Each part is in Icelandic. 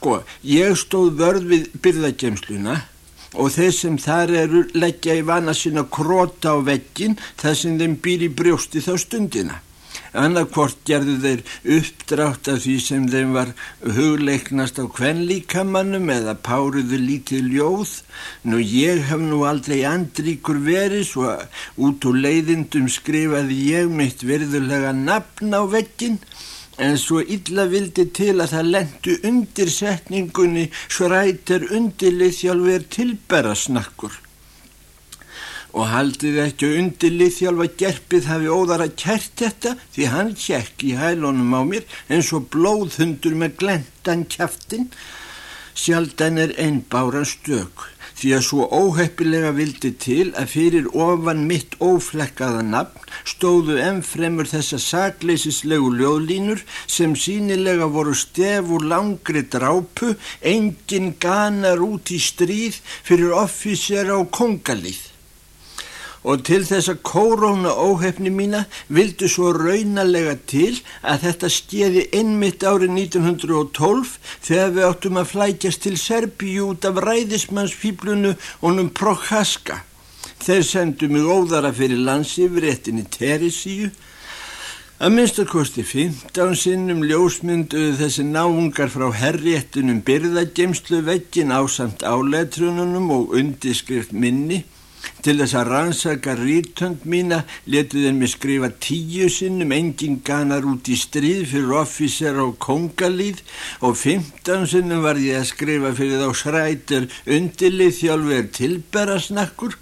Sko, ég stóð vörð við byrðagemsluna og þeir sem þar eru leggja í vana sinna króta á veggin þar sem þeim býr í brjósti þá stundina. Annarkvort gerðu þeir uppdrátt af því sem þeim var hugleiknast á kvenlíkamannum eða páruðu lítið ljóð. Nú ég hef nú aldrei andríkur verið svo út úr leiðindum skrifaði ég mitt verðulega nafn á veggin en svo illa vildi til að það lendu undir setningunni svo rætir undirlið þjálfur tilbera snakkur. Og haldið ekki undirlið þjálfa gerpið hafi óðara kært þetta því hann kjekk í hælunum á mér eins og blóðhundur með glentan kæftin sjaldan er einbára stök því að svo óheppilega vildi til að fyrir ofan mitt óflekkaða nafn stóðu ennfremur þessa sakleysislegu ljóðlínur sem sínilega voru stefur langri drápu, engin ganar út í stríð fyrir offísera og kongalið og til þess að kóróna óhefni mína vildu svo raunalega til að þetta skeiði einmitt árið 1912 þegar við áttum að flækjast til Serbíu út af ræðismannsfíblunu honum Prokhaska. Þeir sendu mig óðara fyrir landsifréttinni Teresíu Að minnstakosti 15 sinnum ljósmynduðu þessi náungar frá herréttunum byrðagemslu veggin á samt áleitrununum og undirskrift minni Til þess að rannsaka rítönd mína þeim mig skrifa tíu sinnum engin ganar út í stríð fyrir officer og kongalíð og fymtan sinnum var ég að skrifa fyrir þá srætur undilið þjálfur tilberasnakkur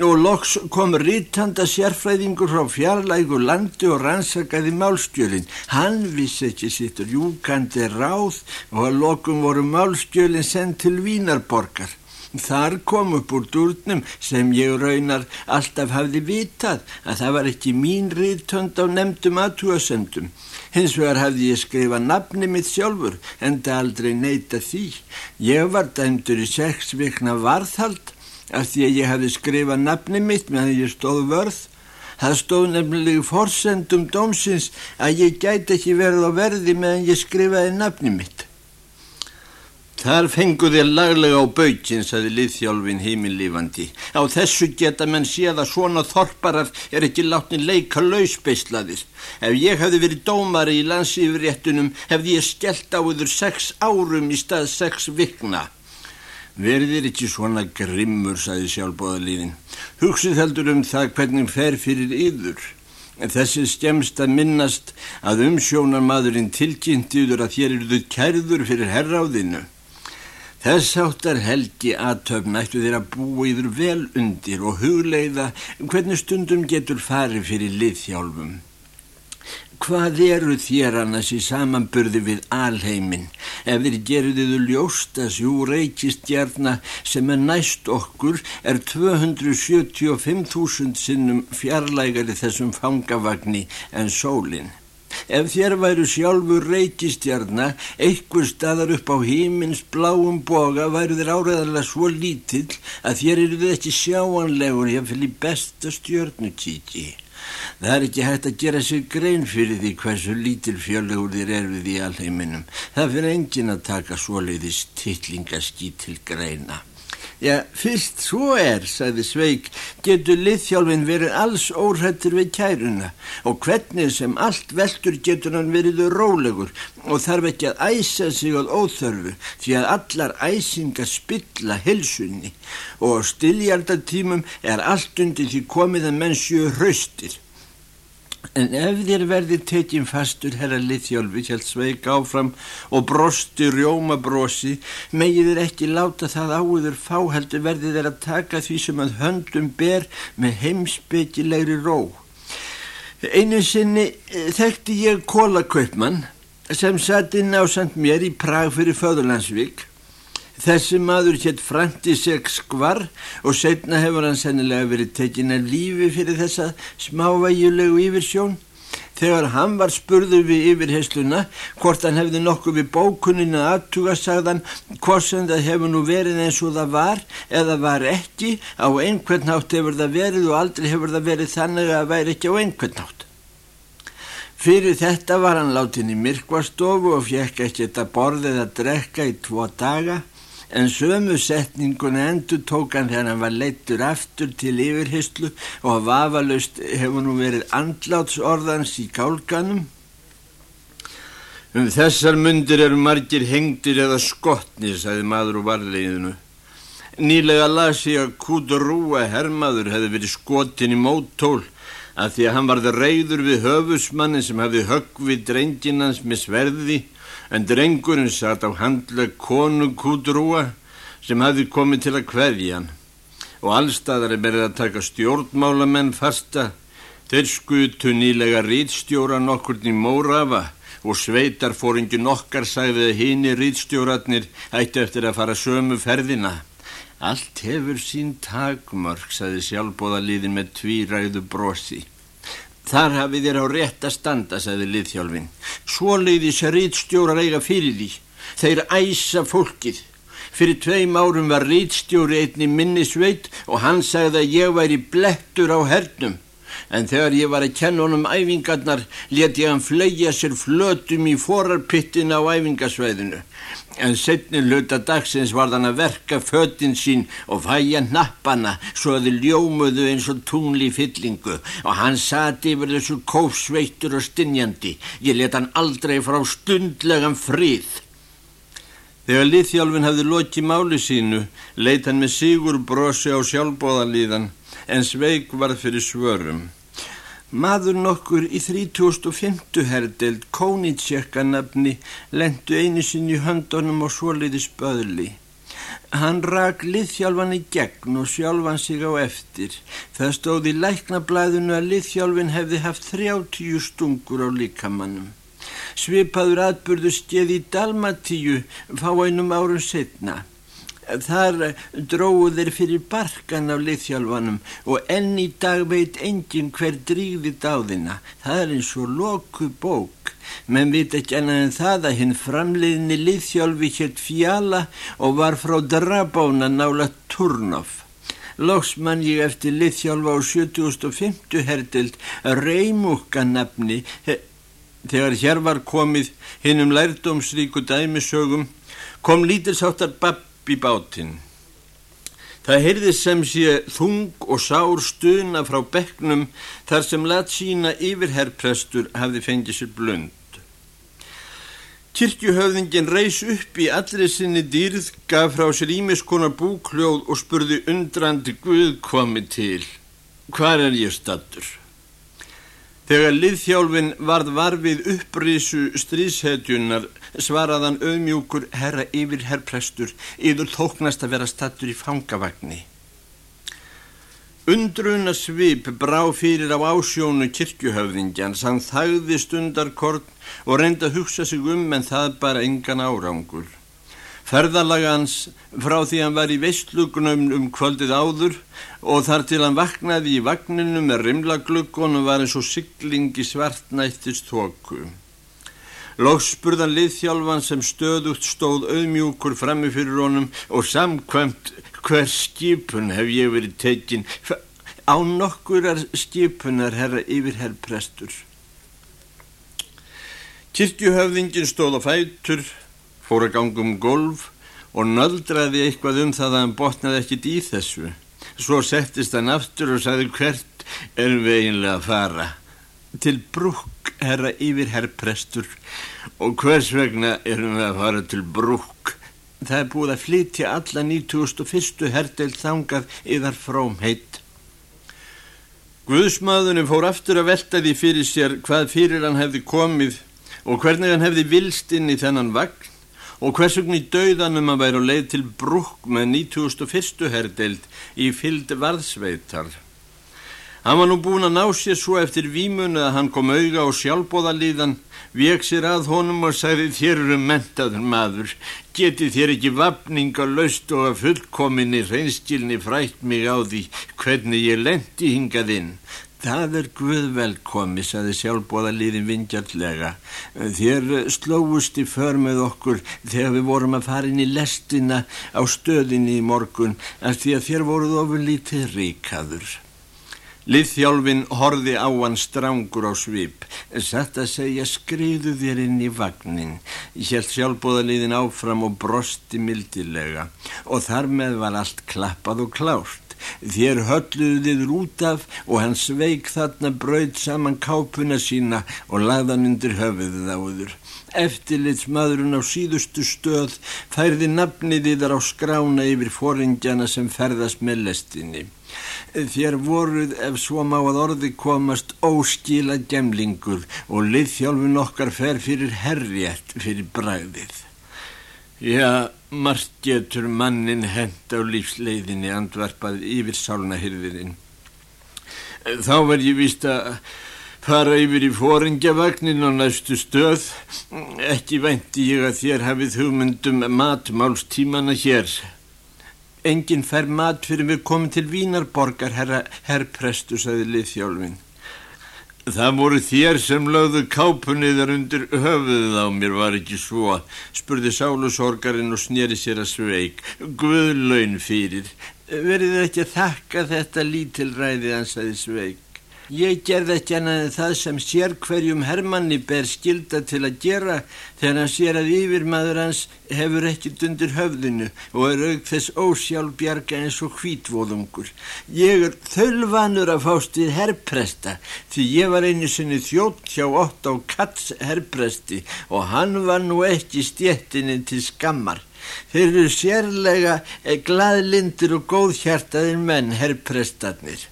og loks kom rítanda sérfræðingur frá fjarlægu landi og rannsakaði málstjölinn. Hann vissi ekki sittur júkandi ráð og að lokum voru málstjölinn sendt til Vínarborgar. Þar kom upp úr durnum sem ég raunar alltaf hafði vitað að það var ekki mín ríðtönd á nefndum aðtúasendum. Hins vegar hafði ég skrifað nafni mitt sjálfur en það aldrei neyta því. Ég var dæmdur í sex vikna varðhald af því að ég hafði skrifað nafni mitt meðan ég stóð vörð. Það stóð nefnilega fórsendum dómsins að ég gæti ekki verið á verði meðan ég skrifaði nafni mitt. Þar fengu þér laglega á baukinn, saði liðþjálfin heiminlífandi. Á þessu geta menn séð að svona þorparar er ekki látni leika lausbeislaðir. Ef ég hefði verið dómari í landsýfréttunum hefði ég skellt á yfir sex árum í stað sex vikna. Verðir ekki svona grimmur, saði sjálfbóðalíðin. Hugsið heldur um það hvernig fer fyrir yður. Þessi skemst að minnast að umsjónar maðurinn tilkynntiður að þér eruðu kærður fyrir herráðinu. Þess áttar helgi aðtöfn ættu þeir að búa yfir vel undir og hugleiða hvernig stundum getur farið fyrir liðhjálfum. Hvað eru þér annars í samanburði við alheimin ef þeir geruðiðu ljósta sjú reykistjarna sem er næst okkur er 275.000 sinnum fjarlægari þessum fangavagni en sólinn? Ef þér væru sjálfur reykistjarna, einhver staðar upp á hímins bláum boga væru þér áreðarlega svo lítill að þér eru þið ekki sjáanlegur fylg í besta stjörnukíki. Það er ekki hægt að gera sér grein fyrir því hversu lítil fjölegur þér er við í alheiminum. Það fyrir engin að taka svoleiðis tillingaskí til greina. Já, fyrst svo er, sagði Sveig, getur liðþjálfin verið alls óhættur við kæruna og hvernig sem allt veldur getur hann verið rólegur og þarf ekki að æsa sig á óþörfu því að allar æsingar spilla helsunni og á stilljardatímum er allt undir því komið að mennsju hraustir. En ef þér verði tekinn fastur herra liðjálfi, hjælt sveik áfram og brosti rjóma brosi, megið þér ekki láta það áður fáheldur verði þér að taka því sem að höndum ber með heimsbyggilegri ró. Einu sinni eh, þekkti ég kólakaupmann sem satt inn á samt mér í Prag fyrir Föðurlandsvík Þessi maður hétt Frantisek Skvar og setna hefur hann sennilega verið tekin af lífi fyrir þessa smávægjulegu yfirsjón. Þegar hann var spurður við yfirhesluna hvort hann hefði nokkuð við bókuninu aðtuga sagðan hvort sem það hefur nú verið eins og það var eða var ekki á einhvern nátt hefur það verið og aldrei hefur það verið þannig að það væri ekki á einhvern nátt. Fyrir þetta var hann látin í myrkvastofu og fjekk ekkert að borðið að drekka í tvo daga en sömu setninguna endur tók hann þegar hann var leittur aftur til yfirhyslu og vafalust hefur nú verið andlátsorðans í kálganum. Um þessar myndir eru margir hengdir eða skotnir, sagði maður úr varleginu. Nýlega las ég að Kudrúa hermaður hefði verið skotin í móttól að því að hann varði reyður við höfusmannin sem hafði höggvið drenginans með sverði en drengurinn satt á handla konu Kudrúa sem hafði komið til að kveðja hann. Og allstaðar er verið að taka stjórnmálamenn fasta. Þeir skutu nýlega rítstjóra nokkurn í Mórafa og sveitarfóringin okkar sagði að hini rítstjóratnir ætti eftir að fara sömu ferðina. Allt hefur sín takmörk, saði sjálfbóðaliðin með tvíræðu brosi. Þar hafið þér á rétt að standa, saði liðhjálfin. Svo leiðis rítstjórar eiga fyrir því. Þeir æsa fólkið. Fyrir tveim árum var rítstjóri einni minnisveit og hann sagði að ég væri blettur á hernum en þegar ég var að kenna honum æfingarnar leti hann flegja sér flötum í forarpittin á æfingasvæðinu. En setni hluta dagsins var þann að verka föttin sín og fæja nappana svo að þið ljómuðu eins og tungli fyllingu og hann sati yfir þessu kófsveittur og stinjandi. Ég let hann aldrei frá stundlegan frið. Þegar liðþjálfin hafði lokið máli sínu, leit hann með sigur brosi á sjálfbóðalíðan en sveik var fyrir svörum. Maður nokkur í 3050 herdeld Kónitsjekka nafni lendu einu sinni í höndunum og svoleiði spöðli. Hann rak liðþjálfan í gegn og sjálfan sig á eftir. Það stóði læknablaðinu að liðþjálfin hefði haft 30 stungur á líkamannum. Svipaður atbyrðu skeði í Dalmatíu fá einum árum setna. Þar dróðu þeir fyrir barkan af liðþjálfanum og enn í dag veit engin hver dríði dáðina. Það er eins og loku bók. Menn veit ekki annað en það að hinn framleiðinni liðþjálfi hétt fjala og var frá drabána nála Turnof. Lóks mann ég eftir liðþjálfa á 7050 herdild reymúka nafni þegar hér var komið hinn um lærdómsríku dæmisögum kom lítilsáttar babb upp í bátinn. Það heyrði sem sé þung og sár stuna frá bekknum þar sem lat sína yfirherrprestur hafði fengið sér blund. Kirkjuhöfðingin reys upp í allri sinni dýrð, gaf frá sér ímiskonar búkljóð og spurði undrandi Guð komi til. Hvar er ég stattur? Þegar liðþjálfin varð varfið upprísu stríðshetjunar svaraðan auðmjúkur herra yfir herrprestur yfir þóknast að vera stattur í fangavagni. Undruna svip brá fyrir á ásjónu kirkjuhöfðingjans, hann þagði stundarkorn og reyndi að hugsa sig um en það bara engan árangur. Ferðalagans frá því hann var í veistlugunum um kvöldið áður og þar til hann vaknaði í vagninu með rimlagluggunum var eins og siglingi svartnættist tóku. Lóks spurðan liðþjálfan sem stöðugt stóð auðmjúkur frammi fyrir honum og samkvæmt hver skipun hef ég verið tekinn á nokkurar skipunar herra yfir herr prestur. Kirkjuhöfðingin stóð á fætur fór að ganga um golf og nöldraði eitthvað um það að hann botnaði ekkit í þessu. Svo settist hann aftur og sagði hvert er við einlega að fara. Til brúk, herra yfir herrprestur og hvers vegna erum við að fara til brúk. Það er búið að flytja alla 91. herdelt þangað yðar fróm heitt. Guðsmaðunum fór aftur að velta því fyrir sér hvað fyrir hann hefði komið og hvernig hann hefði vilst inn í þennan vagn og hversugni dauðanum að væri á leið til brúk með 91. herdeild í fylld varðsveitar. Hann var nú búin að ná sér svo eftir výmunu að hann kom auga á sjálfbóðalíðan, vek sér að honum og sagði þér eru mentaður maður, geti þér ekki vapninga laust og að fullkominni reynskilni frætt mig á því hvernig ég lendi hingað inn. Það er Guð velkomi, saði sjálfbóðaliðin vingjartlega. Þér slóust í för með okkur þegar við vorum að fara inn í lestina á stöðinni í morgun en því að þér voruð ofur lítið ríkaður. Liðþjálfin horfi á hann strángur á svip. Satt að segja skriðu þér inn í vagnin. Held sjálfbóðaliðin áfram og brosti mildilega og þar með var allt klappað og klárt. Þér hölluðu þið út af og hann sveik þarna brauð saman kápuna sína og lagðan undir höfuðið áður. Eftirlits maðurinn á síðustu stöð færði nafnið þar á skrána yfir foringjana sem ferðast með lestinni. Þér voruð ef svo má að orði komast óskila gemlingur og liðþjálfun okkar fer fyrir herriett fyrir bræðið. Já, margt getur mannin hend á lífsleiðinni andvarpað yfir sálnahyrðirinn. Þá verð ég vist að fara yfir í fóringjavagnin á næstu stöð. Ekki vænti ég að þér hafið hugmyndum matmálstímana hér. Engin fær mat fyrir við komum til Vínarborgar, herra herrprestu, sagði liðþjálfin. Það voru þér sem lögðu kápunniðar undir höfuðið á mér, var ekki svo, spurði sálusorgarinn og snýri sér að sveik. Guðlaun fyrir. Verið ekki að þakka þetta lítilræði, ansaði sveik. Ég gerði ekki annað en það sem sér hverjum Hermanni ber skilda til að gera þegar hann sér að yfirmaður hans hefur ekkit undir höfðinu og er auk þess ósjálfbjarga eins og hvítvóðungur. Ég er þölvanur að fást við herrpresta því ég var einu sinni þjótt hjá Otto Katz herrpresti og hann var nú ekki stjettinni til skammar. Þeir eru sérlega gladlindir og góðhjartaðir menn herrprestarnir.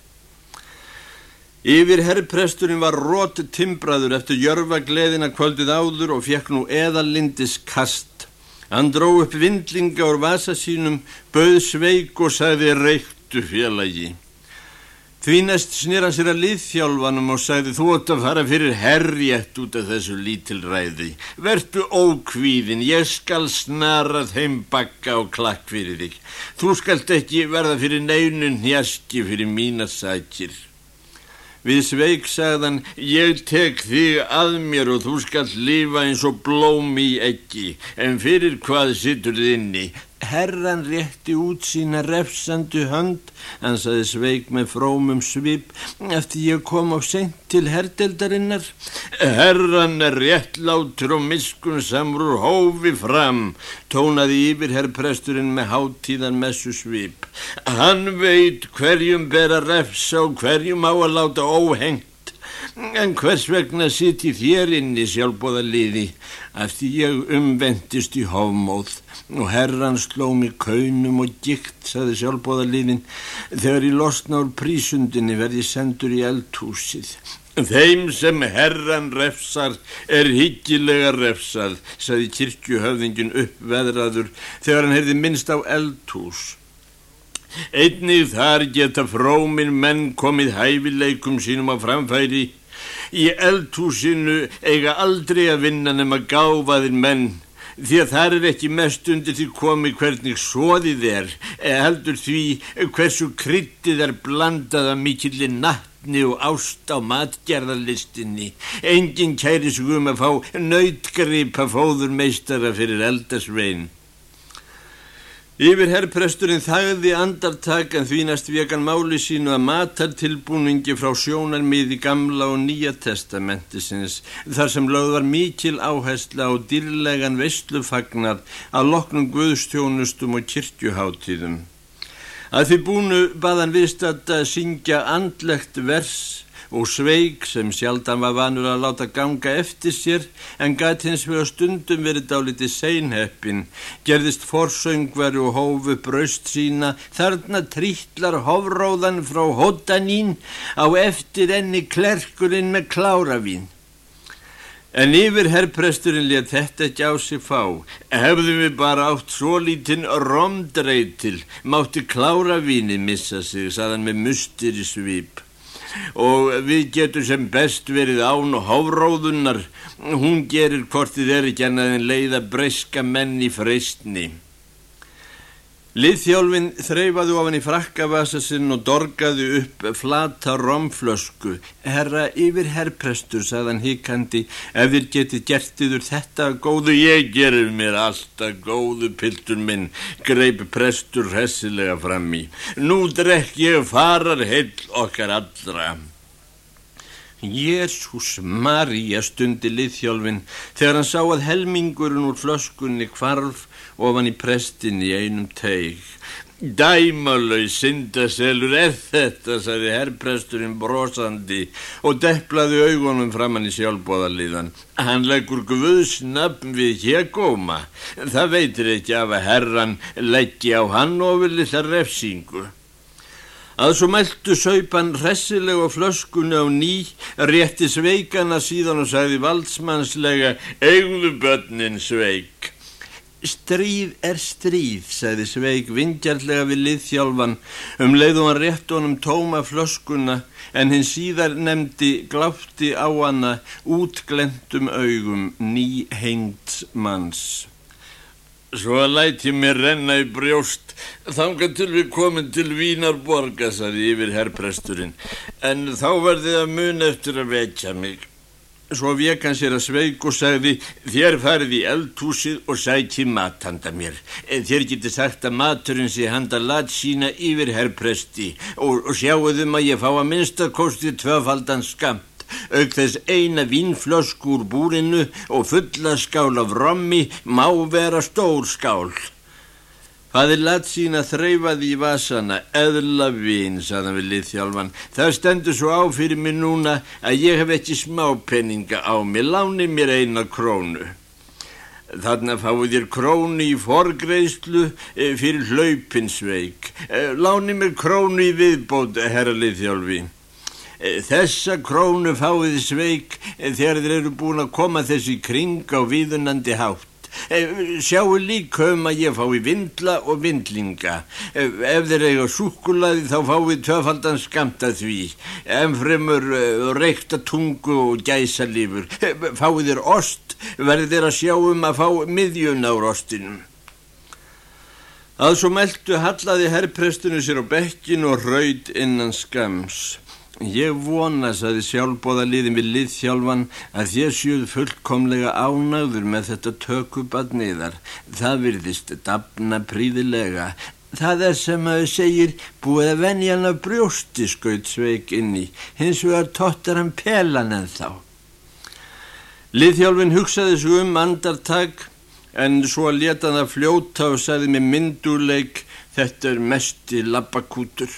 Yfir herrpresturinn var rót timbraður eftir jörfa gleðina kvöldið áður og fekk nú eðalindis kast. Hann dró upp vindlinga úr vasa sínum, bauð sveik og sagði reyktu félagi. Því næst snýra sér að liðþjálfanum og sagði þú ætti að fara fyrir herjætt út af þessu lítilræði. Vertu ókvíðin, ég skal snara þeim bakka og klakk fyrir þig. Þú skalt ekki verða fyrir neynun njaski fyrir mína sækir. Við sveik sagðan, ég tek þig að mér og þú skall lifa eins og blóm í ekki, en fyrir hvað sittur þið inni? Herran rétti út sína refsandu hönd, hann saði sveik með frómum svip, eftir ég kom á sent til herdeldarinnar. Herran er réttlátur og miskun samrur hófi fram, tónaði yfir herrpresturinn með háttíðan messu svip. Hann veit hverjum ber að refsa og hverjum á að láta óhengt. En hvers vegna siti þér inn í sjálfbóða liði eftir ég umvendist í hófmóð og herran sló mig kaunum og gikt, saði sjálfbóða liðin, þegar ég losna úr prísundinni verði sendur í eldhúsið. Þeim sem herran refsar er higgilega refsað, saði kirkjuhöfðingin uppveðraður þegar hann heyrði minnst á eldhús. Einnig þar geta frómin menn komið hæfileikum sínum á framfæri. Í eldhúsinu eiga aldrei að vinna nema gáfaðir menn því að það er ekki mest undir því komi hvernig svoðið er heldur því hversu kryttið er blandaða mikillir nattni og ást á matgerðarlistinni. Engin kæri sugum að fá nautgripa fóður meistara fyrir eldasvein. Yfir herrpresturinn þagði andartak en því næst vekan máli sínu að matartilbúningi frá sjónarmiði gamla og nýja testamentisins þar sem lögð var mikil áhersla á dýrlegan veistlufagnar að loknum guðstjónustum og kirkjuháttíðum. Að því búnu baðan viðst að syngja andlegt vers og sveik sem sjaldan var vanur að láta ganga eftir sér en gæti hins vegar stundum verið dálítið seinheppin, gerðist forsöngveru og hófu braust sína, þarna trítlar hofróðan frá hotanín á eftir enni klerkurinn með kláravín. En yfir herrpresturinn let þetta ekki á sig fá. Hefðum við bara átt svo lítinn romdreitil, mátti kláravíni missa sig, saðan með mustir í svip og við getum sem best verið án og háróðunar. Hún gerir hvortið er ekki en leiða breyska menn í freystni. Liðþjálfin þreyfaði ofan í frakkavasa sinn og dorgaði upp flata romflösku. Herra yfir herrprestur, sagðan híkandi, ef þér geti gert yfir þetta góðu, ég gerir mér alltaf góðu piltur minn, greip prestur hessilega fram í. Nú drekk ég farar heil okkar allra. Jésús Maríja stundi liðþjálfin þegar hann sá að helmingurinn úr flöskunni kvarf ofan í prestin í einum teig. Dæmalauð syndaselur er þetta, sagði herrpresturinn brosandi og deplaði augunum framann í sjálfbóðarliðan. Hann leggur guðsnafn við hegóma. Það veitir ekki af að herran leggja á hann og vilja það refsingu. Að svo meldu saupan hressilega flöskunni á ný, rétti sveikana síðan og sagði valdsmannslega, eigðu börnin sveik. Stríð er stríð, sagði Sveig vingjarlega við liðþjálfan um leið og hann rétt honum tóma flöskuna en hinn síðar nefndi glátti á hana útglendum augum ný hengt manns. Svo að læti mér renna í brjóst þanga til við komum til Vínarborga, sagði yfir herrpresturinn, en þá verði það mun eftir að vekja mig. Svo vek hann sér að sveik og sagði þér farið í eldhúsið og sæti mat handa mér. Þér geti sagt að maturinn sé handa lat sína yfir herrpresti og, og sjáuðum að ég fá að minnstakosti tvöfaldan skamt. Auk þess eina vínflösku úr búrinu og fulla skál af rommi má vera stór skál. Fadir Latsína þreyfaði í vasana, eðla vín, saðan við liðþjálfan. Það stendur svo á fyrir mig núna að ég hef ekki smá penninga á mig, láni mér eina krónu. Þarna fáið þér krónu í forgreðslu e, fyrir hlaupinsveik. E, láni mér krónu í viðbót, herra liðþjálfi. E, þessa krónu fáið þið sveik þegar þeir eru búin að koma þessi kring á viðunandi hátt. Eh, sjáu líka um að ég fái vindla og vindlinga. Eh, ef þeir eiga súkulaði þá fái töfaldan skamta því. En fremur eh, reykta tungu og gæsa lífur. Fái þeir ost verður þeir að sjá um að fá miðjun á rostinum. Að svo meldu hallaði herrprestunum sér á bekkin og raud innan skams. Ég vona, saði sjálfbóða liðin við liðþjálfan, að þér sjöð fullkomlega ánæður með þetta tökubat niðar. Það virðist dapna príðilega. Það er sem að þau segir búið að venja hann að brjósti skaut sveik inni, hins vegar tóttar hann pelan en þá. Liðþjálfin hugsaði svo um andartak en svo leta hann að fljóta og saði með mynduleik þetta er mest í labbakútur.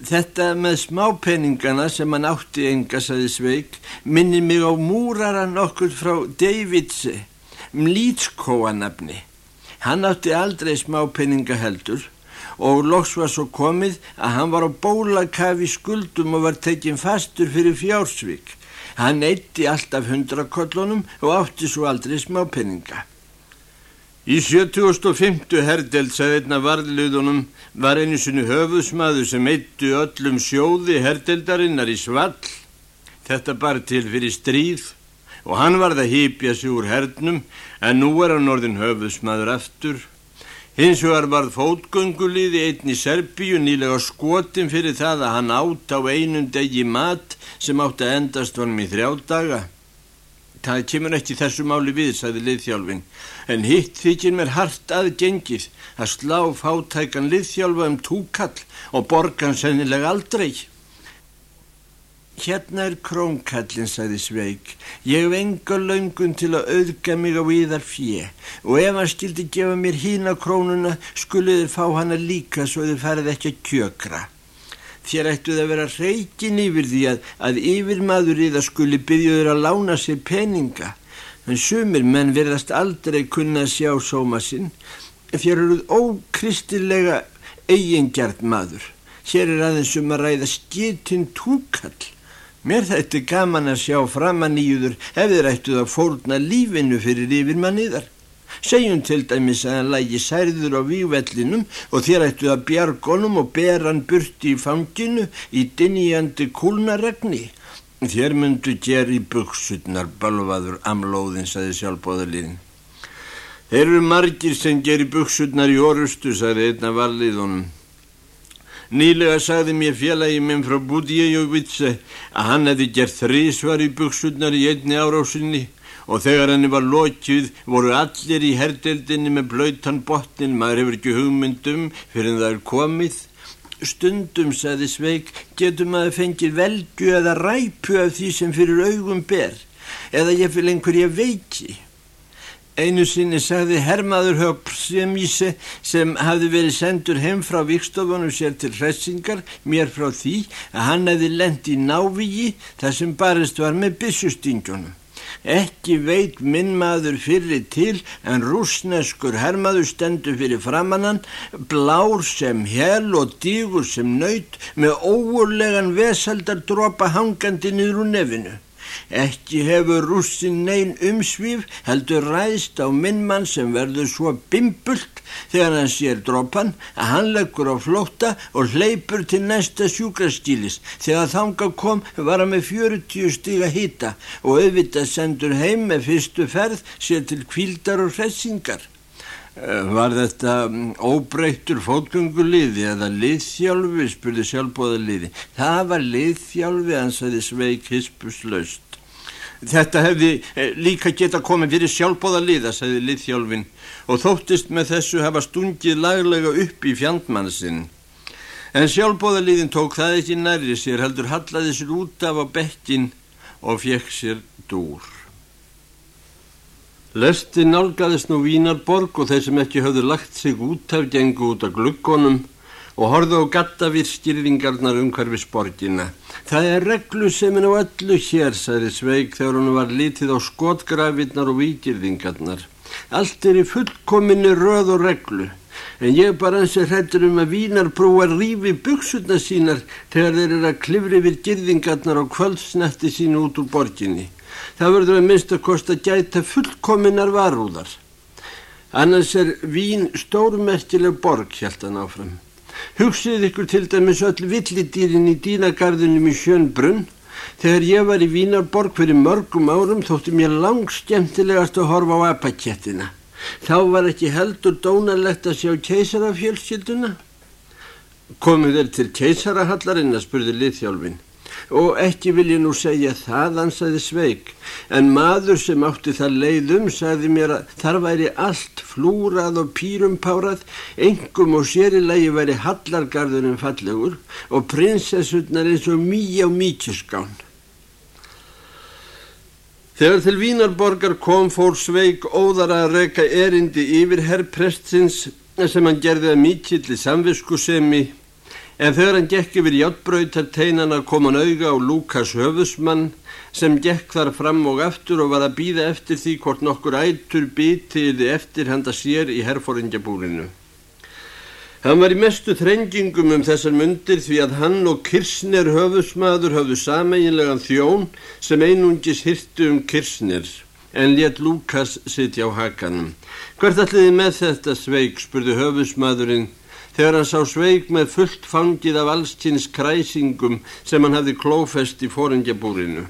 Þetta með smápenningana sem hann átti enga, saði Sveig, minnir mig á múraran okkur frá Davidsi, Mlítskóanabni. Hann átti aldrei smápenninga heldur og loks var svo komið að hann var á bólakafi skuldum og var tekinn fastur fyrir fjársvík. Hann eitti alltaf hundrakollunum og átti svo aldrei smápenninga. Í 7050 herdelt, sagði einna varðluðunum, var einu sinni höfuðsmaður sem eittu öllum sjóði herdeldarinnar í svall. Þetta bar til fyrir stríð og hann varð að hýpja sig úr hernum en nú er hann orðin höfuðsmaður aftur. Hins vegar varð fótgönguliði einn í Serbíu nýlega skotin fyrir það að hann átt á einum degi mat sem átt að endast honum í þrjá daga. Það kemur ekki þessu máli við, sagði liðþjálfin, en hitt þykir mér hart aðgengið að slá fátækan liðþjálfa um túkall og borgan sennilega aldrei. Hérna er krónkallin, sagði Sveig. Ég hef enga laungun til að auðga mig á íðar fjö og ef hann skildi gefa mér hína krónuna skulið þér fá hana líka svo þér farið ekki að kjökra. Þér ættuð að vera reikin yfir því að, að yfirmaður í það skuli byggjuður að lána sér peninga. En sumir menn verðast aldrei kunna að sjá sóma sinn. Þér eruð ókristilega eigingjart maður. Hér er aðeins um að ræða skitinn túkall. Mér er gaman að sjá framann íður ef þér ættuð að fórna lífinu fyrir yfirmanniðar. Segjum til dæmis að hann lægi særður á vývellinum og þér ættuð að bjargonum og ber hann burti í fanginu í dinjandi kúlnaregni. Þér myndu gera í buksutnar balvaður amlóðin, saði sjálfbóðalíðin. Þeir eru margir sem gerir buksutnar í orustu, sagði einna valliðunum. Nýlega sagði mér félagi minn frá Budíajóvitse að hann hefði gert þrísvar í buksutnar í einni árásinni og þegar henni var lokið voru allir í herdeldinni með blöytan botnin, maður hefur ekki hugmyndum fyrir en það er komið. Stundum, sagði Sveig, getur maður fengið veldu eða ræpu af því sem fyrir augum ber eða ég vil einhverja veiki. Einu sinni sagði Hermaður Höpsjemíse sem hafði verið sendur heim frá vikstofunum sér til hressingar mér frá því að hann hefði lendi í návígi þar sem barist var með byssustingunum. Ekki veit minn maður fyrir til en rúsneskur hermaður stendur fyrir framannan, blár sem hel og dígur sem nöyt með óurlegan vesaldardrópa hangandi niður úr nefinu. Ekki hefur rússin neyn umsvíf heldur ræðst á minnmann sem verður svo bimbult þegar hann sér droppan að hann leggur á flótta og hleypur til næsta sjúkraskílis. Þegar þanga kom var hann með 40 stiga hýta og auðvitað sendur heim með fyrstu ferð sér til kvíldar og hressingar. Eh, var þetta mm, óbreyttur fótgönguliði eða liðþjálfi, spurði sjálfbóðaliði. Það var liðþjálfi, ansæði Sveig hispuslaust. Þetta hefði eh, líka geta komið fyrir sjálfbóðaliða, sagði liðþjálfin og þóttist með þessu hafa stungið laglega upp í fjandmannsinn. En sjálfbóðaliðin tók það ekki nærri sér, heldur hallaði sér út af á bekkin og fekk sér dúr. Lesti nálgæðist nú Vínarborg og þeir sem ekki höfðu lagt sig út af gengu út af gluggonum og horðu á gattavírskýrðingarnar umhverfis borgina. Það er reglu sem er á öllu hér, sagði Sveig þegar hann var litið á skotgrafinnar og víkirðingarnar. Allt er í fullkominni röð og reglu. En ég bara eins og hrættur um að Vínarbrúar rífi buksutna sínar þegar þeir eru að klifri við girðingarnar á kvöldsnetti sín út úr borginni. Það verður að minnst að gæta fullkominnar varúðar. Annars er vín stórmerkileg borg, held hann áfram. Hugsið ykkur til dæmis öll villidýrin í dýnagarðunum í Sjönbrunn. Þegar ég var í Vínarborg fyrir mörgum árum þótti mér lang skemmtilegast að horfa á apakettina. Þá var ekki heldur dónalegt að sjá keisarafjölskylduna. Komið þeir til keisarahallarinn að spurði liðþjálfinn og ekki vil ég nú segja það, ansæði Sveig, en maður sem átti það leiðum sagði mér að þar væri allt flúrað og pýrumpárað, engum og sérilegi væri hallargarðunum fallegur og prinsessurnar eins og mý á mýkiskán. Þegar til Vínarborgar kom fór Sveig óðar að reyka erindi yfir herrprestsins sem hann gerði að mýkilli samviskusemi En þegar hann gekk yfir hjáttbröytar teinana kom hann auga á Lukas höfusmann sem gekk þar fram og aftur og var að býða eftir því hvort nokkur ættur býtiði eftir handa sér í herfóringjabúrinu. Hann var í mestu þrengingum um þessar myndir því að hann og Kirsner höfusmaður höfðu sameinlegan þjón sem einungis hirtu um Kirsner en let Lukas sitja á hakanum. Hvert alliði með þetta sveik spurði höfusmaðurinn þegar hann sá sveig með fullt fangið af allstins kræsingum sem hann hafði klófest í forengjabúrinu.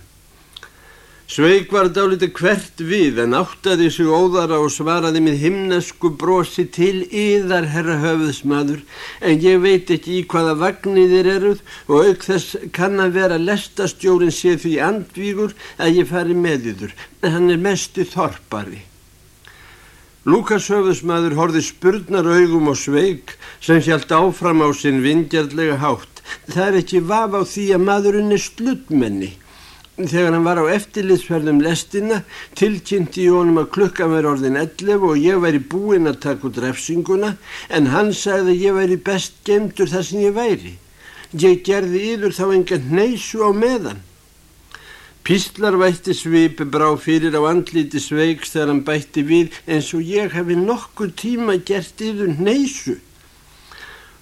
Sveig var dálítið hvert við en áttaði sig óðara og svaraði með himnesku brosi til yðar herra höfuðsmaður en ég veit ekki í hvaða vagniðir eruð og auk þess kann að vera lestastjórin sé því andvígur að ég fari með yður en hann er mestu þorpari. Lúkas höfðusmaður horfi spurnar augum og sveik sem hjælt áfram á sinn vingjarlega hátt. Það er ekki vaf á því að maðurinn er sluttmenni. Þegar hann var á eftirlitsferðum lestina tilkynnti ég honum að klukka mér orðin 11 og ég væri búinn að taka út refsinguna en hann sagði að ég væri best gemdur þar sem ég væri. Ég gerði yfir þá enga neysu á meðan. Píslar vætti svipi brá fyrir á andlíti sveiks þegar hann bætti við eins og ég hefi nokkur tíma gert yfir neysu.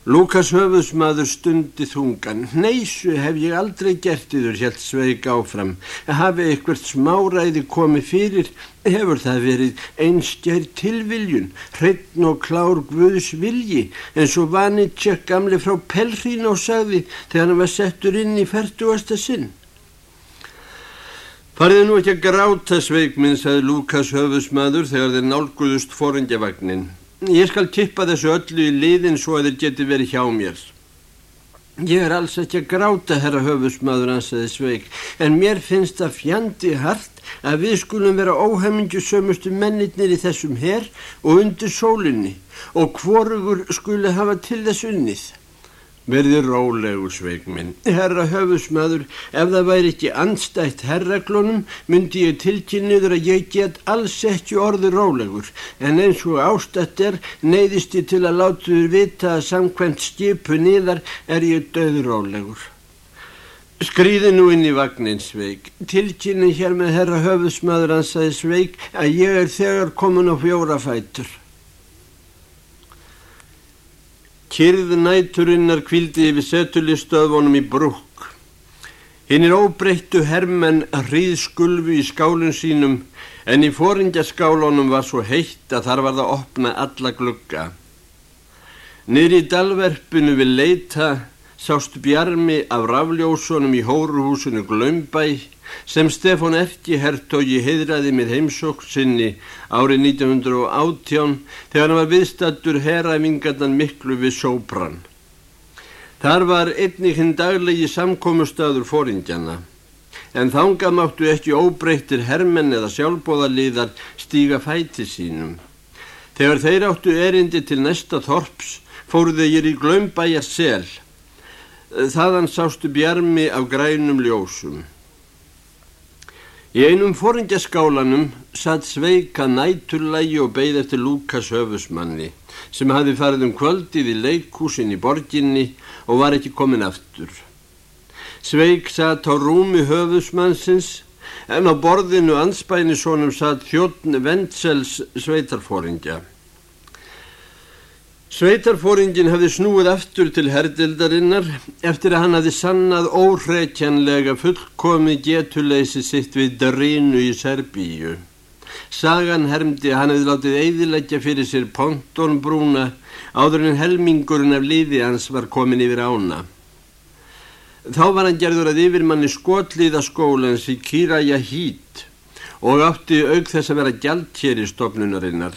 Lukas höfusmaður stundi þungan. Neysu hef ég aldrei gert yfir, helt sveik áfram. Hafi eitthvað smáræði komið fyrir, hefur það verið einskjær tilviljun, hreitn og klár Guðs vilji, eins og Vanitsjök gamli frá Pelrín á sagði þegar hann var settur inn í færtuasta sinn. Farið nú ekki að gráta sveikminn, sagði Lukas höfusmaður þegar þeir nálguðust forendjavagnin. Ég skal kippa þessu öllu í liðin svo að þeir geti verið hjá mér. Ég er alls ekki að gráta, herra höfusmaður, ansaði sveik, en mér finnst það fjandi hart að við skulum vera óhemmingu sömustu mennitnir í þessum herr og undir sólinni og hvorugur skuli hafa til þess unnið. Verði rólegur sveikminn. Herra höfusmaður, ef það væri ekki anstætt herraglunum, myndi ég tilkynniður að ég get alls ekki orði rólegur, en eins og ástætt er, neyðist ég til að látuður vita að samkvæmt skipu nýðar er ég döður rólegur. Skrýði nú inn í vagnin sveik. Tilkynni hér með herra höfusmaður ansaði sveik að ég er þegar komin á fjóra fætur. Kyrð næturinnar kvildi yfir setulistöðvonum í brúk. Hinn er óbreyttu hermenn hríðskulfu í skálun sínum en í fóringjaskálunum var svo heitt að þar var það að opna alla glugga. Niður í dalverfinu við leita sást bjarmi af rafljósunum í hóruhúsinu Glömbæ sem Stefán Erki hertogi heidraði með heimsók sinni árið 1918 þegar hann var viðstattur heræfingarnan miklu við Sóbrann. Þar var einnig hinn daglegi samkómustöður fóringjana en þánga máttu ekki óbreyttir hermenn eða sjálfbóðaliðar stíga fæti sínum. Þegar þeir áttu erindi til næsta þorps fóru þeir í glömbæjar sel. Þaðan sástu bjarmi af grænum ljósum. Í einum foringjaskálanum satt sveika næturlægi og beigð eftir Lukas höfusmanni sem hafi farið um kvöldið í leikúsin í borginni og var ekki komin aftur. Sveik satt á rúmi höfusmannsins en á borðinu anspænisónum satt þjóttn Vendsels sveitarfóringja. Sveitarfóringin hafði snúið aftur til herdildarinnar eftir að hann hafði sannað óhreikjanlega fullkomi getuleysi sitt við Darínu í Serbíu. Sagan hermdi að hann hefði látið eidilegja fyrir sér pontonbrúna áður en helmingurinn af liði hans var komin yfir ána. Þá var hann gerður að yfirmanni skotliðaskólans í Kiraja Hít og átti auk þess að vera gjaldkjeri stofnunarinnar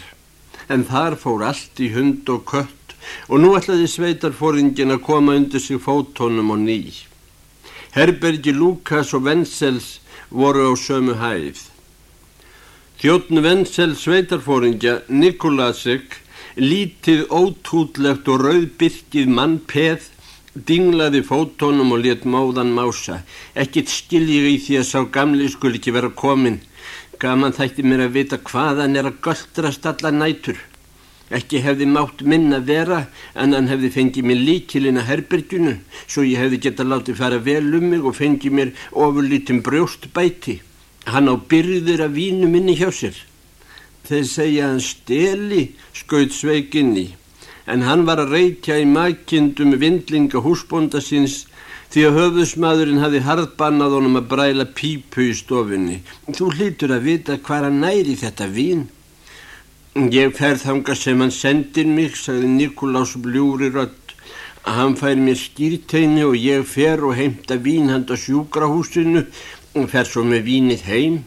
en þar fór allt í hund og kött og nú ætlaði sveitarfóringin að koma undir sig fótónum og ný. Herbergi Lukas og Vensels voru á sömu hæð. Þjóttn Vensels sveitarfóringja Nikolasek, lítið ótútlegt og rauðbyrkið mann peð, dinglaði fótónum og let móðan mása. Ekkit skiljið í því að sá gamli skul ekki vera komin Gaman þætti mér að vita hvaðan er að göldrast alla nætur. Ekki hefði mátt minna vera en hann hefði fengið mér líkilinn að herbergjunu svo ég hefði geta látið fara vel um mig og fengið mér ofurlítum brjóstbæti. Hann á byrðir að vínu minni hjá sér. Þeir segja hann steli skaut sveikinni en hann var að reykja í makindum vindlinga húsbónda síns því að höfðusmaðurinn hafi harðbannað honum að bræla pípu í stofunni. Þú hlýtur að vita hvað hann næri þetta vín. Ég ferð þanga sem hann sendir mig, sagði Nikolás bljúri rött, að hann fær mér skýrteini og ég fer og heimta vín handa sjúkrahúsinu og fer svo með vínið heim.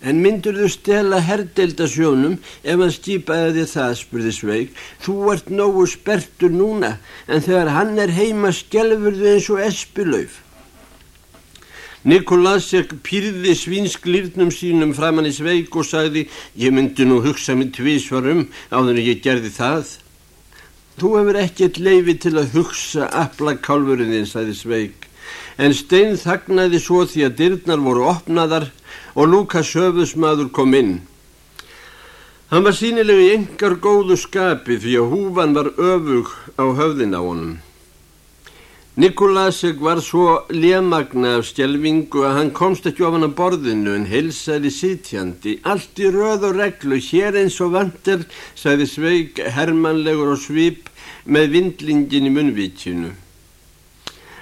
En myndur þú stela herdeildasjónum ef hann stýpaði þig það, spurði Sveig. Þú ert nógu spertur núna, en þegar hann er heima skjelfur þau eins og espilauf. Nikolásek pýrði svínsklýrnum sínum framann í Sveig og sagði, ég myndi nú hugsa mig tvísvarum áður en ég gerði það. Þú hefur ekkert leifi til að hugsa aflakálfurinn þinn, sagði Sveig en stein þagnaði svo því að dyrnar voru opnaðar og Lukas höfusmaður kom inn. Hann var sínilega í engar góðu skapi því að húfan var öfug á höfðin á honum. Nikolásek var svo lémagna af stjelvingu að hann komst ekki ofan á borðinu en helsaði sitjandi. Allt í röð og reglu, hér eins og vantir, sagði Sveig hermanlegur og svip með vindlingin í munvíkjunu.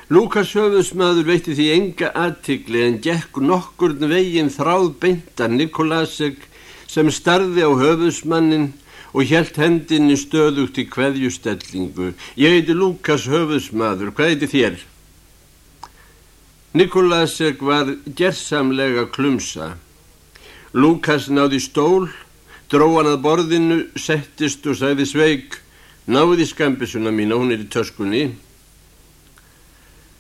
Lúkas höfusmaður veitti því enga aðtikli en gekk nokkurn veginn þráð beinta Nikolásek sem starði á höfusmannin og helt hendinni stöðugt í hverjustellingu. Ég heiti Lúkas höfusmaður, hvað heiti þér? Nikolasek var gerðsamlega klumsa. Lukas náði stól, dróðan að borðinu, settist og sagði sveik, náði skambisuna mín og hún er í töskunni.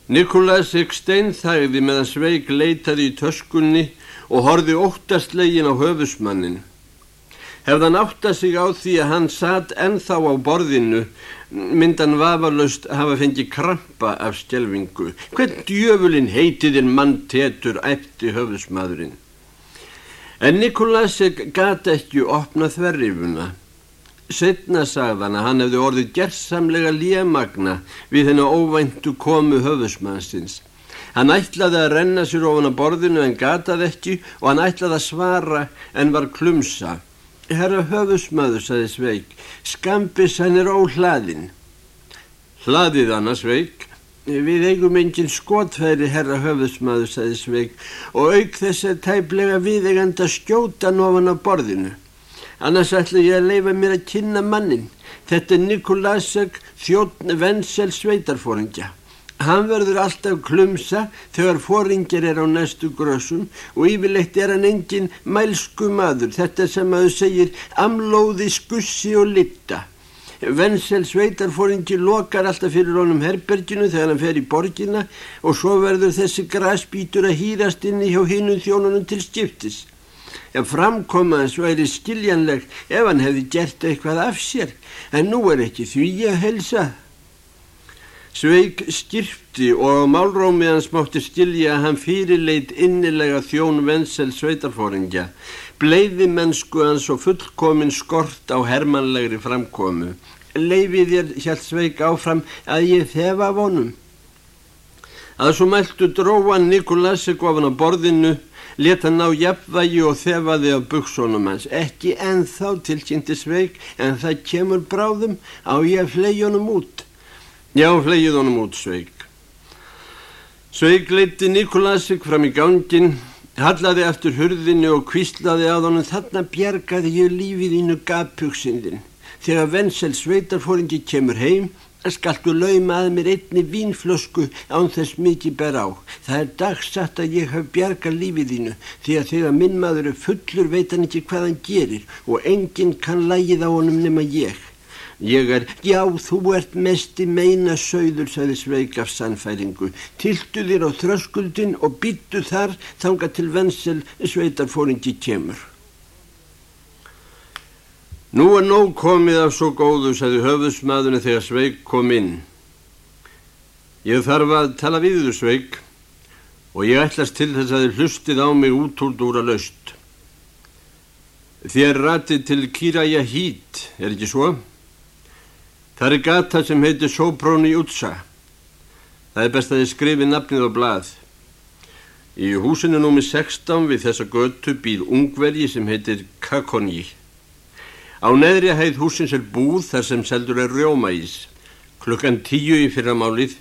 Nikolasek steinþægði meðan sveik leitaði í töskunni og horfi óttastlegin á höfusmannin. Hefðan átta sig á því að hann satt ennþá á borðinu myndan vafalaust hafa fengið krampa af stjelvingu. Hvern djöfulin heitiðin mann tetur æfti höfðsmaðurinn. En Nikolasek gata ekki opna þverrifuna. Setna sagðan að hann hefði orðið gerðsamlega líamagna við hennu óvæntu komu höfðsmannsins. Hann ætlaði að renna sér ofan á borðinu en gataði ekki og hann ætlaði að svara en var klumsa. Herra höfusmaður, saði Sveig, skambis hann er óhlaðinn. Hlaðið hann að Sveig? Við eigum engin skotfæri, herra höfusmaður, saði Sveig, og auk þess að tæplega viðeganda skjóta nófan á borðinu. Annars ætla ég að leifa mér að kynna mannin. Þetta er Nikolasek, þjóttn Vensel sveitarfóringja. Hann verður alltaf klumsa þegar fóringir er á næstu grössum og yfirleitt er hann engin mælsku maður, þetta sem að þau segir amlóði, skussi og litta. Vensel sveitarfóringi lokar alltaf fyrir honum herberginu þegar hann fer í borgina og svo verður þessi græsbítur að hýrast inni hjá hinu þjónunum til skiptis. Ef framkomaðans væri skiljanleg ef hann hefði gert eitthvað af sér, en nú er ekki því að helsa. Sveig skipti og á málrómi hans mátti skilja að hann fyrirleit innilega þjón Vensel sveitarfóringja, bleiði mennsku hans og fullkomin skort á hermanlegri framkomu. Leifið þér hjælt Sveig áfram að ég þefa vonum. Að svo mæltu dróan Nikolasek ofan á borðinu, leta ná jafnvægi og þefaði á buksónum hans. Ekki ennþá tilkynnti Sveig en það kemur bráðum á ég að flegjónum út. Já, flegið honum út, Sveig. Sveig leiti Nikolasik fram í gangin, hallaði eftir hurðinu og kvíslaði að honum þarna bjergaði ég lífið innu gapjugsindin. Þegar Vensel sveitarfóringi kemur heim, skaltu lauma að mér einni vínflösku án þess mikið ber á. Það er dagsatt að ég haf bjargað lífið þínu því að þegar minn maður er fullur veit hann ekki hvað hann gerir og enginn kann lægið á honum nema ég. Ég er, já, þú ert mest í meina sögður, sagði Sveig af sannfæringu. Tiltu þér á þröskuldin og býttu þar þanga til vensel sveitarfóringi kemur. Nú er nóg komið af svo góðu, sagði höfðusmaðurinn þegar Sveig kom inn. Ég þarf að tala við þú, Sveig, og ég ætlast til þess að þið hlustið á mig útúld úr að laust. Þér ratið til Kiraja Hít, er ekki svo? Það er gata sem heitir Sopróni Utsa. Það er best að þið skrifi nafnið á blað. Í húsinu númi 16 við þessa götu býr ungvergi sem heitir Kakonji. Á neðri hæð húsins er búð þar sem seldur er rjómaís. Klukkan tíu í fyrramálið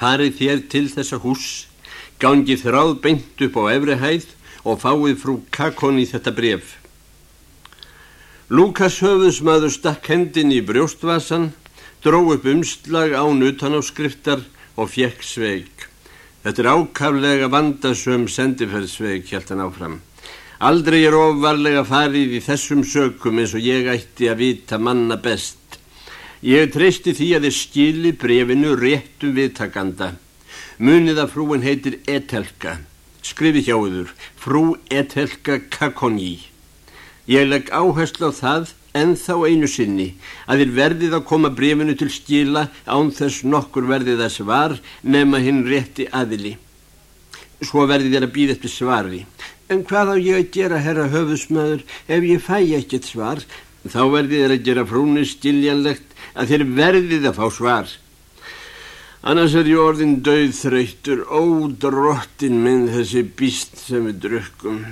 farið þér til þessa hús, gangið þráð beint upp á efri hæð og fáið frú Kakoni þetta bref. Lukas höfðusmaður stakk hendin í brjóstvasan dró upp umslag án utanáskriftar og fjekk sveik. Þetta er ákaflega vandasum sendiferðsveik, hjælt hann áfram. Aldrei er ofvarlega farið í þessum sökum eins og ég ætti að vita manna best. Ég treysti því að þið skili brefinu réttum viðtakanda. Munið að frúin heitir Etelka. Skrifi hjá yður, frú Etelka Kakoni. Ég legg áherslu á það en þá einu sinni að þér verðið að koma brefinu til skila án þess nokkur verðið að svar nema hinn rétti aðili. Svo verðið þér að býða eftir svari. En hvað á ég að gera, herra höfusmaður, ef ég fæ ekkert svar? Þá verðið þér að gera frúni stiljanlegt að þér verðið að fá svar. Annars er ég orðin döð þreytur, ódrottin minn þessi býst sem við drukkum.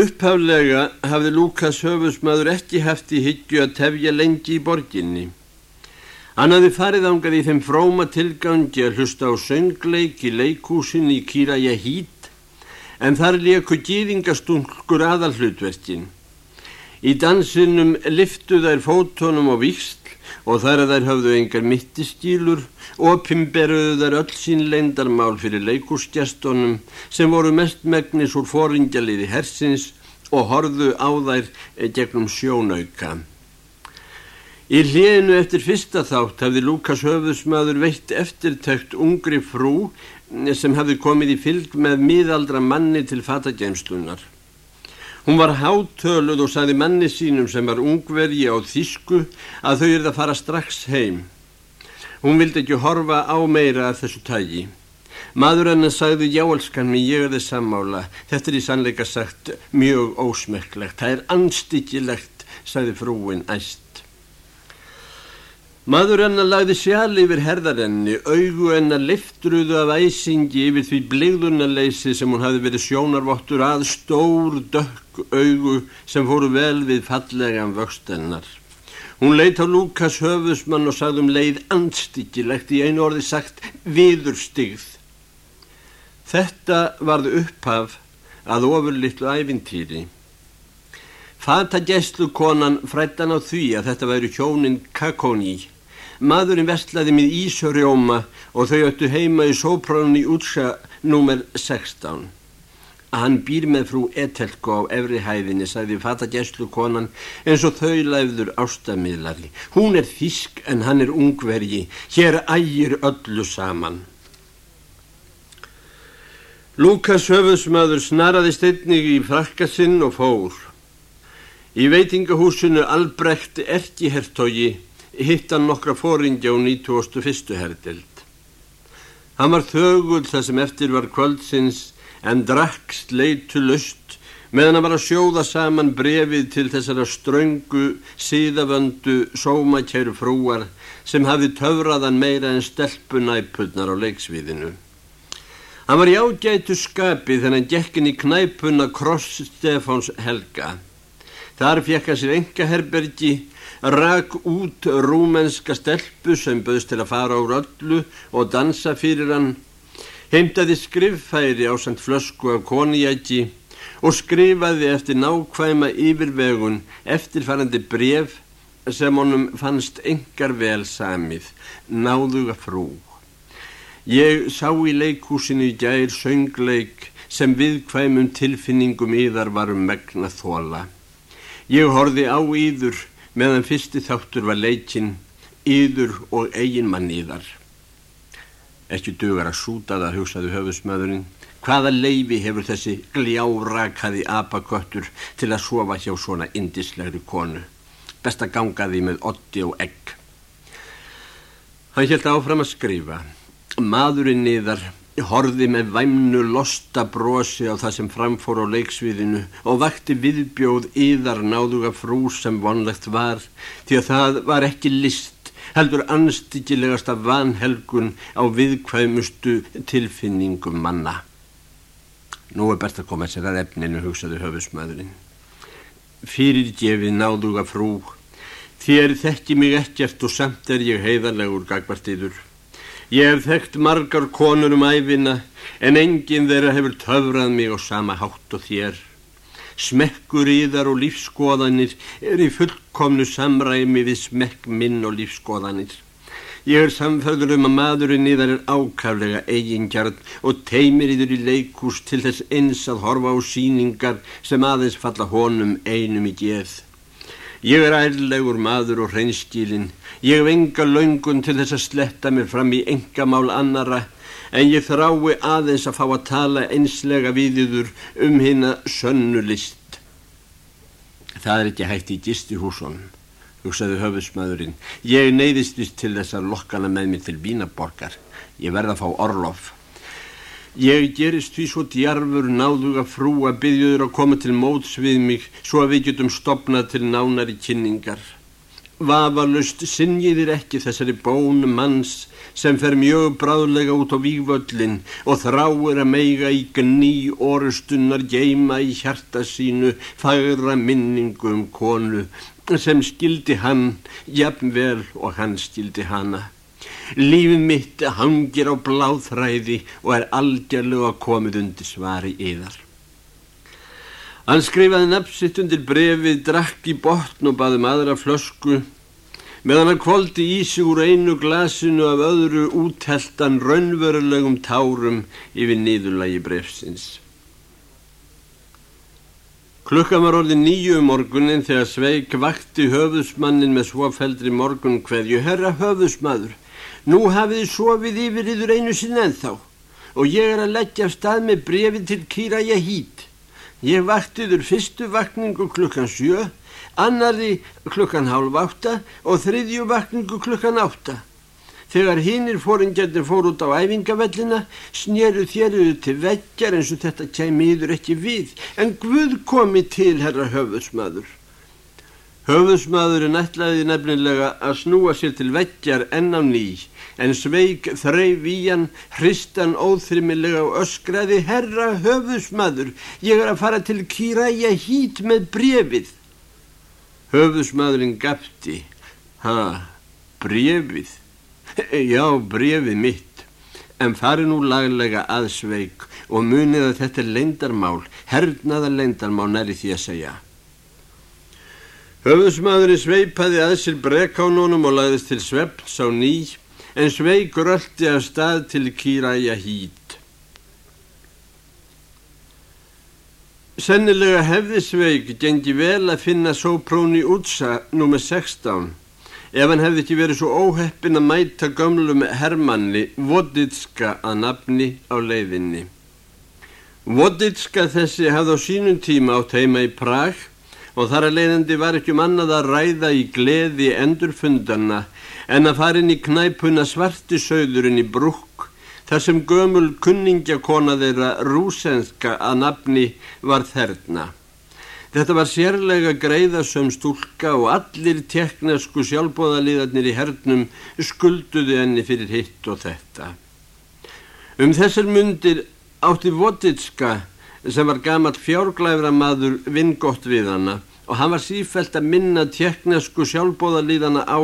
Upphaflega hafði Lúkas höfusmaður ekki haft í hyggju að tefja lengi í borginni. Hann hafði farið ángað í þeim fróma tilgangi að hlusta á söngleik í leikúsin í Kýraja Hít en þar leku gýðingastungkur aðalhlutverkin. Í dansinum liftu þær fótonum á vikst og þar að þær höfðu engar mittiskýlur og pimberuðu þær öll sín leindarmál fyrir leikúsgestunum sem voru mest megnis úr fóringjaliði hersins og horðu á þær gegnum sjónauka. Í hliðinu eftir fyrsta þátt hafði Lukas höfðusmaður veitt eftirtækt ungri frú sem hafði komið í fylg með miðaldra manni til fatagemslunar. Hún var hátöluð og sagði manni sínum sem var ungvergi á þísku að þau er að fara strax heim. Hún vildi ekki horfa á meira af þessu tægi. Maður hennar sagði jáelskan mér ég er þið sammála. Þetta er í sannleika sagt mjög ósmekklegt. Það er anstyggilegt, sagði frúin æst. Maður hennar lagði sjál yfir herðarenni, augu hennar liftruðu af æsingi yfir því bligðunarleysi sem hún hafi verið sjónarvottur að stór dökk augu sem fóru vel við fallegan vöxtennar. Hún leitt á Lukas höfusmann og sagði um leið andstyggilegt í einu orði sagt viðurstigð. Þetta varði upphaf að ofur litlu ævintýri. Fata gæslu konan frættan á því að þetta væri hjónin Kakóni Maðurinn vestlaði með Ísörjóma og þau öttu heima í sóprónunni útsa nr. 16. Hann býr með frú Etelko á efri hæðinni, sagði fata gæslu konan, eins og þau læfður ástamíðlari. Hún er þísk en hann er ungvergi, hér ægir öllu saman. Lukas höfusmaður snaraði steinnig í frakkasinn og fór. Í veitingahúsinu Albrecht Erkihertogi hitt hann nokkra fóringja á 91. herdild. Hann var þögul það sem eftir var kvöldsins en drakst leitu lust meðan hann var að sjóða saman brefið til þessara ströngu, síðavöndu, sómakæru frúar sem hafi töfraðan meira en stelpunæpurnar á leiksviðinu. Hann var í ágætu skapi hann gekkin í knæpuna Kross Stefáns Helga. Þar fekk hann sér enga herbergi rak út rúmenska stelpu sem böðst til að fara á röllu og dansa fyrir hann, heimtaði skriffæri á samt flösku af konijæki og skrifaði eftir nákvæma yfirvegun eftirfærandi bref sem honum fannst engar vel samið, náðuga frú. Ég sá í leikhúsinu í gær söngleik sem viðkvæmum tilfinningum yðar varum megna þóla. Ég horfi á yður meðan fyrsti þáttur var leikinn yður og eigin mann yðar. Ekki dugar að súta það, hugsaði höfusmaðurinn. Hvaða leifi hefur þessi gljáraakaði apaköttur til að sofa hjá svona indislegri konu? Best að ganga því með otti og egg. Hann held áfram að skrifa. Maðurinn yðar horði með væmnu losta brosi á það sem framfór á leiksviðinu og vakti viðbjóð yðar náðuga frú sem vonlegt var því að það var ekki list heldur anstíkilegasta vanhelgun á viðkvæmustu tilfinningum manna. Nú er best að koma sér að efninu, hugsaði höfusmaðurinn. Fyrirgefið náðuga frú, þér þekki mig ekkert og samt er ég heiðarlegur gagvartiður. Ég hef þekkt margar konur um æfina en enginn þeirra hefur töfrað mig á sama hátt og þér. Smekkur í þar og lífskoðanir er í fullkomnu samræmi við smekk minn og lífskoðanir. Ég er samfæður um að maðurinn í þar er ákaflega eigingjarn og teimir í þur í leikús til þess eins að horfa á síningar sem aðeins falla honum einum í geð. Ég er ærlegur maður og hreinskílinn. Ég hef enga laungun til þess að sletta mér fram í enga mál annara en ég þrái aðeins að fá að tala einslega viðiður um hérna sönnulist. Það er ekki hægt í gistihúsun, hugsaði höfusmaðurinn. Ég neyðist vist til þess að lokkana með mér til Vínaborgar. Ég verða að fá orlof. Ég gerist því svo djarfur náðuga frú að byggjuður að koma til móts við mig svo að við getum stopnað til nánari kynningar. Vafalust sinjiðir ekki þessari bón manns sem fer mjög bráðlega út á vývöllin og þráir að meiga í gný orustunnar geima í hjarta sínu fagra minningu um konu sem skildi hann jafnvel og hann skildi hana. Lífið mitt hangir á bláþræði og er algjörlega komið undir svari yðar. Hann skrifaði nafnsitt undir brefið, drakk í botn og baði maður af flösku. meðan að kvóldi í sig úr einu glasinu af öðru útteltan raunverulegum tárum yfir nýðulagi brefsins. Klukka var orðið nýju um morgunin þegar Sveig vakti höfusmannin með svofeldri morgun hverju herra höfusmaður. Nú hafið þið sofið yfir yfir einu sinna en þá og ég er að leggja stað með brefi til Kýraja hít. Ég vakti þurr fyrstu vakningu klukkan sjö, annari klukkan hálf átta og þriðju vakningu klukkan átta. Þegar hinnir fóringjarnir fór út á æfingavellina snýru þéruðu til veggjar eins og þetta kæmi yfir ekki við en Guð komi til herra höfusmaður. Höfusmaðurinn ætlaði nefnilega að snúa sér til veggjar enn á nýj en sveik þreyf í hann, hristan óþrymilega og öskraði, herra höfusmaður, ég er að fara til Kýræja hít með brefið. Höfusmaðurinn gafti, ha, brefið, já, brefið mitt, en fari nú laglega að sveik og munið að þetta er leindarmál, hernaða leindarmál næri því að segja. Höfusmaðurinn sveipaði að sér brekkánunum og lagðist til svefns á nýj en sveik röldi af stað til Kýræja hít. Sennilega hefði sveik gengi vel að finna sópróni útsa nr. 16 ef hann hefði ekki verið svo óheppin að mæta gömlum hermanni Voditska að nafni á leiðinni. Voditska þessi hafði á sínum tíma átt heima í Prag og þar að leiðandi var ekki um annað að ræða í gleði endurfundanna en að fara inn í knæpuna svartisauðurinn í brúk þar sem gömul kunningjakona þeirra rúsenska að nafni var þerna. Þetta var sérlega greiðasöm stúlka og allir teknesku sjálfbóðaliðarnir í hernum skulduði henni fyrir hitt og þetta. Um þessar mundir átti Voditska sem var gamal fjárglæfra maður vingott við hana og hann var sífælt að minna tjekknesku sjálfbóðalíðana á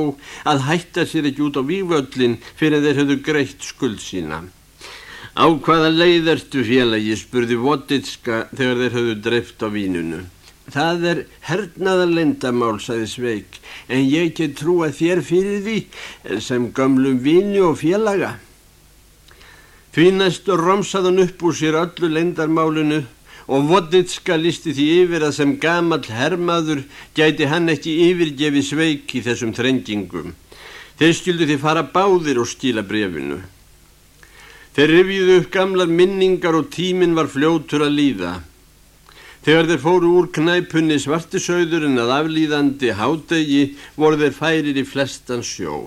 að hætta sér ekki út á vývöllin fyrir þeir höfðu greitt skuld sína. Á hvaða leiðertu félagi spurði Voditska þegar þeir höfðu dreift á vínunu. Það er hernaðar lendamál, sagði Sveig, en ég ekki trúa þér fyrir því sem gamlum víni og félaga. Því næstu romsaðan upp úr sér öllu lendarmálinu og Voditska listi því yfir að sem gamall hermaður gæti hann ekki yfirgefi sveik í þessum þrengingum. Þeir skildu því fara báðir og skila brefinu. Þeir rifjuðu upp gamlar minningar og tíminn var fljótur að líða. Þegar þeir fóru úr knæpunni svartisauðurinn að aflýðandi hádegi voru þeir færir í flestan sjó.